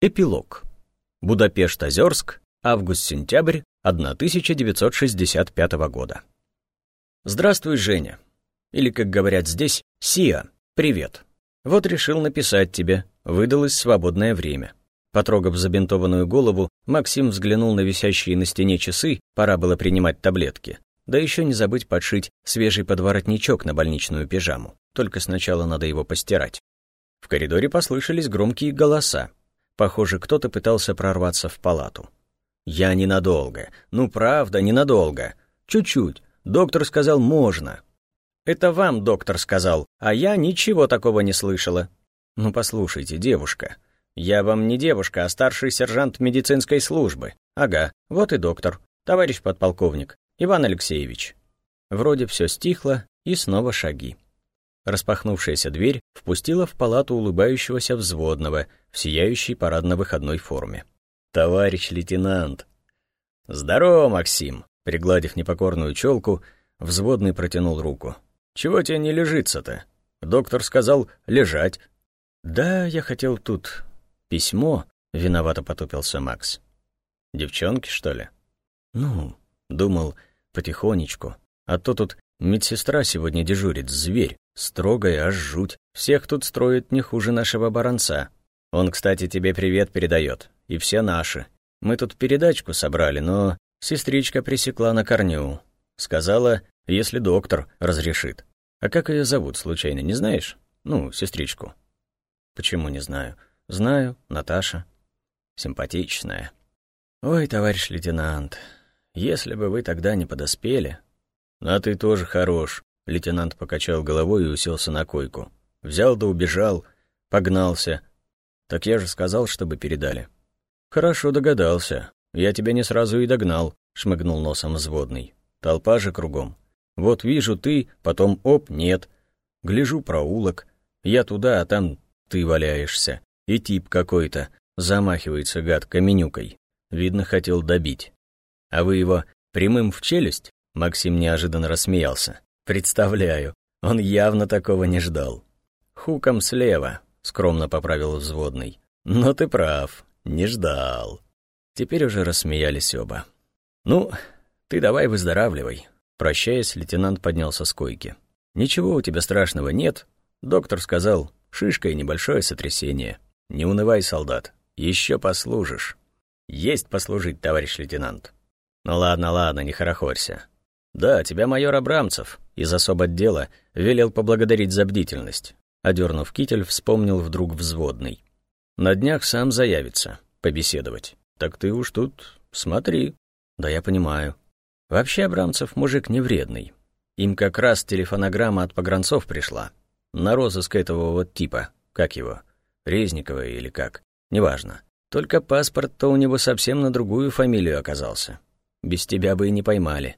Эпилог. Будапешт-Озерск, август-сентябрь 1965 года. Здравствуй, Женя. Или, как говорят здесь, Сия, привет. Вот решил написать тебе, выдалось свободное время. Потрогав забинтованную голову, Максим взглянул на висящие на стене часы, пора было принимать таблетки. Да еще не забыть подшить свежий подворотничок на больничную пижаму. Только сначала надо его постирать. В коридоре послышались громкие голоса. Похоже, кто-то пытался прорваться в палату. «Я ненадолго. Ну, правда, ненадолго. Чуть-чуть. Доктор сказал, можно». «Это вам доктор сказал, а я ничего такого не слышала». «Ну, послушайте, девушка. Я вам не девушка, а старший сержант медицинской службы. Ага, вот и доктор. Товарищ подполковник. Иван Алексеевич». Вроде все стихло, и снова шаги. Распахнувшаяся дверь впустила в палату улыбающегося взводного в сияющей парадно-выходной форме. «Товарищ лейтенант!» «Здорово, Максим!» Пригладив непокорную челку, взводный протянул руку. «Чего тебе не лежится-то? Доктор сказал лежать». «Да, я хотел тут письмо», — виновато потупился Макс. «Девчонки, что ли?» «Ну, думал, потихонечку. А то тут медсестра сегодня дежурит, зверь. Строгая, аж жуть. Всех тут строит не хуже нашего баронца. Он, кстати, тебе привет передает. И все наши. Мы тут передачку собрали, но сестричка пресекла на корню. Сказала, если доктор разрешит. А как ее зовут, случайно, не знаешь? Ну, сестричку. Почему не знаю? Знаю, Наташа. Симпатичная. Ой, товарищ лейтенант, если бы вы тогда не подоспели... А ты тоже хорош, Лейтенант покачал головой и уселся на койку. Взял да убежал, погнался. Так я же сказал, чтобы передали. Хорошо догадался. Я тебя не сразу и догнал, шмыгнул носом взводный. Толпа же кругом. Вот вижу ты, потом оп, нет. Гляжу проулок. Я туда, а там ты валяешься. И тип какой-то. Замахивается гад каменюкой. Видно, хотел добить. А вы его прямым в челюсть? Максим неожиданно рассмеялся. Представляю, он явно такого не ждал. Хуком слева, скромно поправил взводный. Но ты прав, не ждал. Теперь уже рассмеялись оба. Ну, ты давай выздоравливай. Прощаясь, лейтенант поднялся с койки. Ничего у тебя страшного нет. Доктор сказал, шишка и небольшое сотрясение. Не унывай, солдат, еще послужишь. Есть послужить, товарищ лейтенант. Ну ладно, ладно, не хорохорься. Да, тебя майор Абрамцев, из особо отдела велел поблагодарить за бдительность. Одернув китель, вспомнил вдруг взводный. На днях сам заявится, побеседовать. Так ты уж тут смотри. Да я понимаю. Вообще Абрамцев мужик не вредный. Им как раз телефонограмма от погранцов пришла. На розыск этого вот типа, как его, Резникова или как, неважно. Только паспорт-то у него совсем на другую фамилию оказался. Без тебя бы и не поймали.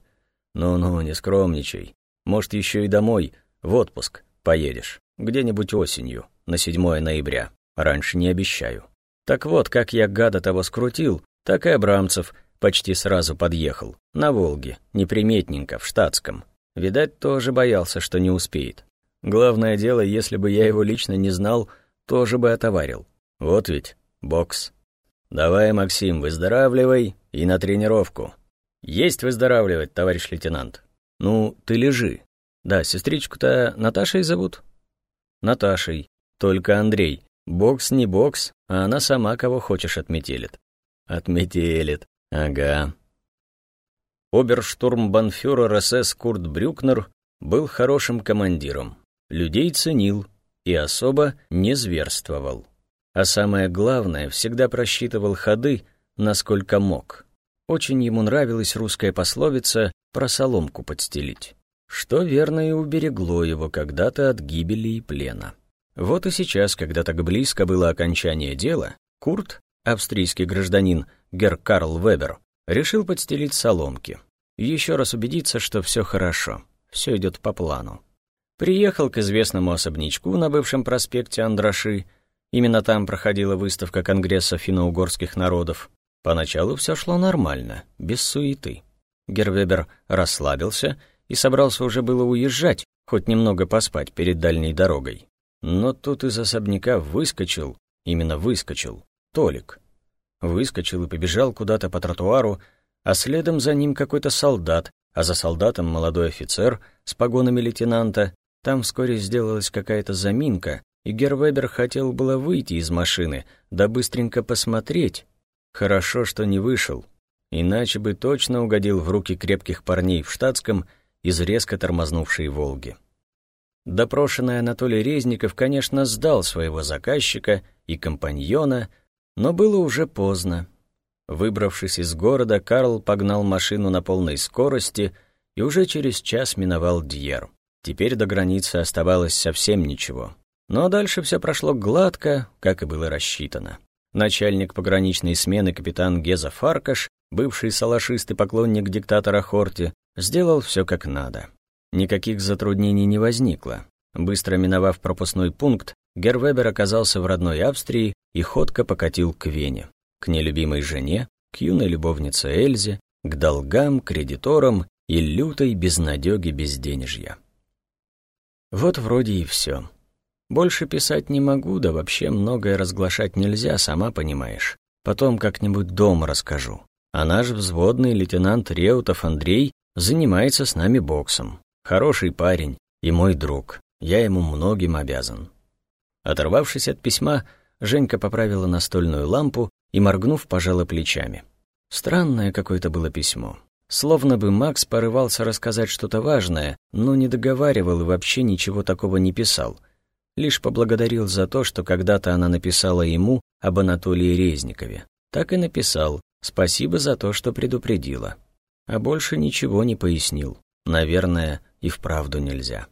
Ну-ну, не скромничай. Может, еще и домой, в отпуск, поедешь. Где-нибудь осенью, на 7 ноября. Раньше не обещаю. Так вот, как я гада того скрутил, так и Абрамцев почти сразу подъехал. На Волге, неприметненько, в штатском. Видать, тоже боялся, что не успеет. Главное дело, если бы я его лично не знал, тоже бы отоварил. Вот ведь, бокс. Давай, Максим, выздоравливай и на тренировку. Есть выздоравливать, товарищ лейтенант. «Ну, ты лежи. Да, сестричку-то Наташей зовут?» «Наташей. Только Андрей. Бокс не бокс, а она сама кого хочешь отметелит». «Отметелит. Ага». Оберштурмбанфюрер СС Курт Брюкнер был хорошим командиром. Людей ценил и особо не зверствовал. А самое главное, всегда просчитывал ходы, насколько мог. Очень ему нравилась русская пословица про соломку подстелить, что верно и уберегло его когда-то от гибели и плена. Вот и сейчас, когда так близко было окончание дела, Курт, австрийский гражданин Герр Карл Вебер, решил подстелить соломки. Еще раз убедиться, что все хорошо, все идет по плану. Приехал к известному особнячку на бывшем проспекте Андраши, именно там проходила выставка Конгресса финно-угорских народов, Поначалу все шло нормально, без суеты. Гервебер расслабился и собрался уже было уезжать, хоть немного поспать перед дальней дорогой. Но тут из особняка выскочил, именно выскочил, Толик. Выскочил и побежал куда-то по тротуару, а следом за ним какой-то солдат, а за солдатом молодой офицер с погонами лейтенанта. Там вскоре сделалась какая-то заминка, и Гервебер хотел было выйти из машины, да быстренько посмотреть. Хорошо, что не вышел, иначе бы точно угодил в руки крепких парней в штатском из резко тормознувшей «Волги». Допрошенный Анатолий Резников, конечно, сдал своего заказчика и компаньона, но было уже поздно. Выбравшись из города, Карл погнал машину на полной скорости и уже через час миновал Дьер. Теперь до границы оставалось совсем ничего. Но дальше все прошло гладко, как и было рассчитано. Начальник пограничной смены капитан Геза Фаркаш, бывший салашист и поклонник диктатора Хорти, сделал все как надо. Никаких затруднений не возникло. Быстро миновав пропускной пункт, Гервебер оказался в родной Австрии и ходко покатил к Вене, к нелюбимой жене, к юной любовнице Эльзе, к долгам, кредиторам и лютой безнадёге безденежья. Вот вроде и все. Больше писать не могу, да вообще многое разглашать нельзя, сама понимаешь. Потом как-нибудь дома расскажу. А наш взводный лейтенант Реутов Андрей занимается с нами боксом. Хороший парень и мой друг. Я ему многим обязан. Оторвавшись от письма, Женька поправила настольную лампу и, моргнув, пожала плечами. Странное какое-то было письмо. Словно бы Макс порывался рассказать что-то важное, но не договаривал и вообще ничего такого не писал — лишь поблагодарил за то, что когда-то она написала ему об Анатолии Резникове. Так и написал «Спасибо за то, что предупредила». А больше ничего не пояснил. Наверное, и вправду нельзя.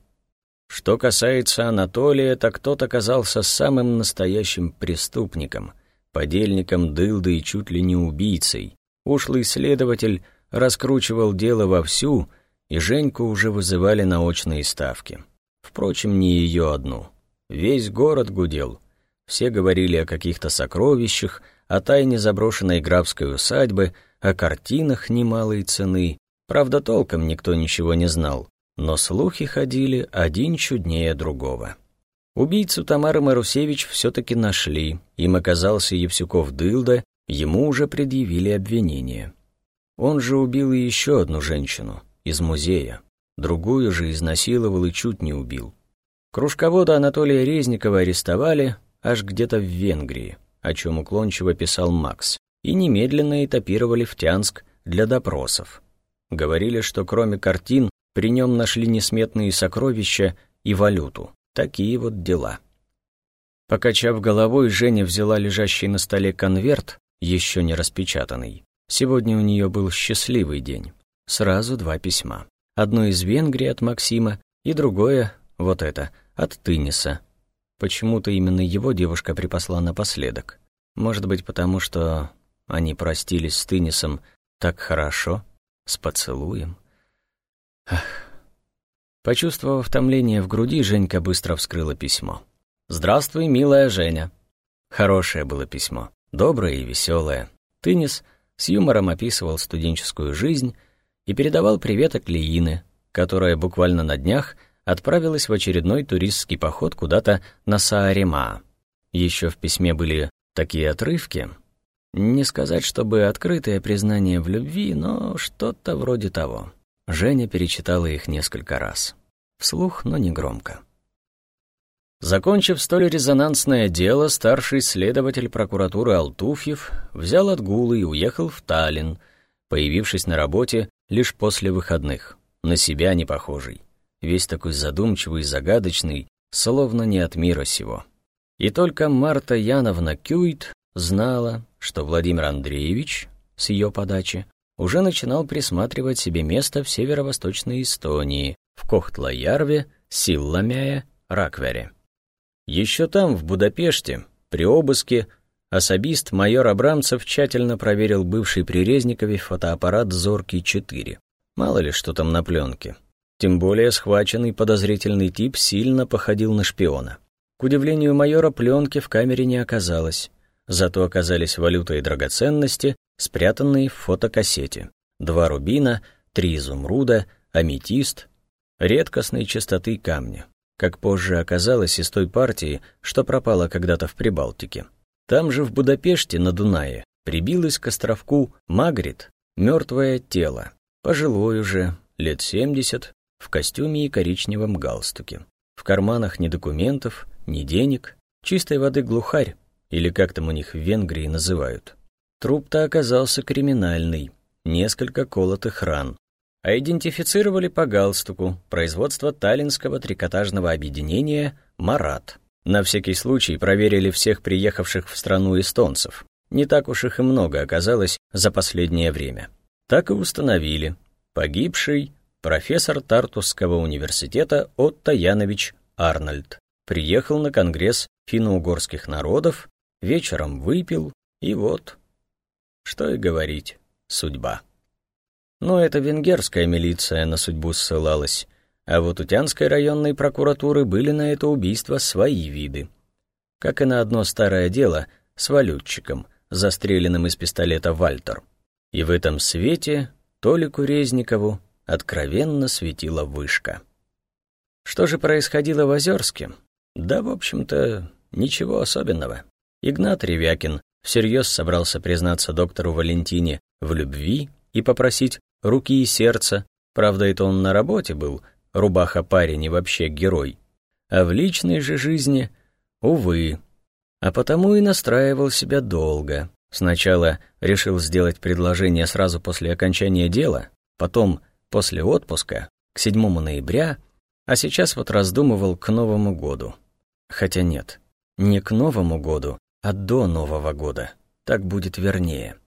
Что касается Анатолия, так тот оказался самым настоящим преступником, подельником дылды и чуть ли не убийцей. Ушлый следователь раскручивал дело вовсю, и Женьку уже вызывали на очные ставки. Впрочем, не ее одну. Весь город гудел. Все говорили о каких-то сокровищах, о тайне заброшенной графской усадьбы, о картинах немалой цены. Правда, толком никто ничего не знал, но слухи ходили один чуднее другого. Убийцу Тамары Марусевич все-таки нашли, им оказался Евсюков Дылда, ему уже предъявили обвинение. Он же убил и еще одну женщину из музея, другую же изнасиловал и чуть не убил. Кружковода Анатолия Резникова арестовали аж где-то в Венгрии, о чем уклончиво писал Макс, и немедленно этапировали в Тянск для допросов. Говорили, что кроме картин при нем нашли несметные сокровища и валюту. Такие вот дела. Покачав головой, Женя взяла лежащий на столе конверт, еще не распечатанный. Сегодня у нее был счастливый день. Сразу два письма. Одно из Венгрии от Максима и другое вот это, от Тыниса. Почему-то именно его девушка припасла напоследок. Может быть, потому что они простились с Тынисом так хорошо, с поцелуем. Ах. Почувствовав томление в груди, Женька быстро вскрыла письмо. «Здравствуй, милая Женя». Хорошее было письмо, доброе и веселое. Тынис с юмором описывал студенческую жизнь и передавал привет от Лиины, которая буквально на днях — отправилась в очередной туристский поход куда-то на Саарима. Еще в письме были такие отрывки. Не сказать, чтобы открытое признание в любви, но что-то вроде того. Женя перечитала их несколько раз. Вслух, но не громко. Закончив столь резонансное дело, старший следователь прокуратуры Алтуфьев взял отгулы и уехал в Таллин, появившись на работе лишь после выходных, на себя не похожий весь такой задумчивый и загадочный, словно не от мира сего. И только Марта Яновна Кюйт знала, что Владимир Андреевич, с ее подачи, уже начинал присматривать себе место в северо-восточной Эстонии, в Кохтла-Ярве, Силламяе, Раквере. Еще там, в Будапеште, при обыске, особист майор Абрамцев тщательно проверил бывший при Резникове фотоаппарат «Зоркий-4». Мало ли, что там на пленке. Тем более схваченный подозрительный тип сильно походил на шпиона. К удивлению майора, пленки в камере не оказалось. Зато оказались валюта и драгоценности, спрятанные в фотокассете. Два рубина, три изумруда, аметист, редкостной чистоты камня. Как позже оказалось из той партии, что пропала когда-то в Прибалтике. Там же в Будапеште на Дунае прибилось к островку Магрит мертвое тело, пожилой уже, лет семьдесят, в костюме и коричневом галстуке. В карманах ни документов, ни денег, чистой воды глухарь, или как там у них в Венгрии называют. Труп-то оказался криминальный, несколько колотых ран. А идентифицировали по галстуку производство таллинского трикотажного объединения «Марат». На всякий случай проверили всех приехавших в страну эстонцев. Не так уж их и много оказалось за последнее время. Так и установили. Погибший профессор Тартусского университета Отто Янович Арнольд. Приехал на конгресс финно-угорских народов, вечером выпил, и вот. Что и говорить, судьба. Но это венгерская милиция на судьбу ссылалась, а вот у Тянской районной прокуратуры были на это убийство свои виды. Как и на одно старое дело с валютчиком, застреленным из пистолета «Вальтер». И в этом свете Толику Резникову откровенно светила вышка. Что же происходило в Озерске? Да, в общем-то, ничего особенного. Игнат Ревякин всерьез собрался признаться доктору Валентине в любви и попросить руки и сердца. Правда, это он на работе был, рубаха-парень и вообще герой. А в личной же жизни, увы. А потому и настраивал себя долго. Сначала решил сделать предложение сразу после окончания дела, потом после отпуска, к 7 ноября, а сейчас вот раздумывал к Новому году. Хотя нет, не к Новому году, а до Нового года. Так будет вернее.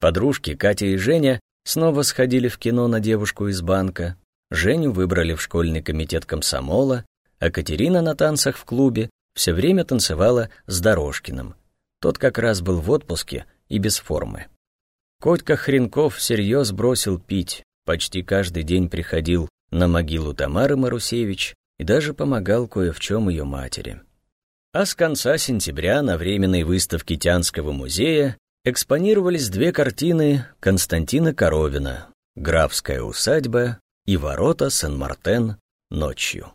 Подружки Катя и Женя снова сходили в кино на девушку из банка, Женю выбрали в школьный комитет комсомола, а Катерина на танцах в клубе все время танцевала с Дорожкиным. Тот как раз был в отпуске и без формы. Котька Хренков всерьез бросил пить, почти каждый день приходил на могилу Тамары Марусевич и даже помогал кое в чем ее матери. А с конца сентября на временной выставке Тянского музея экспонировались две картины Константина Коровина «Графская усадьба» и «Ворота Сен-Мартен ночью».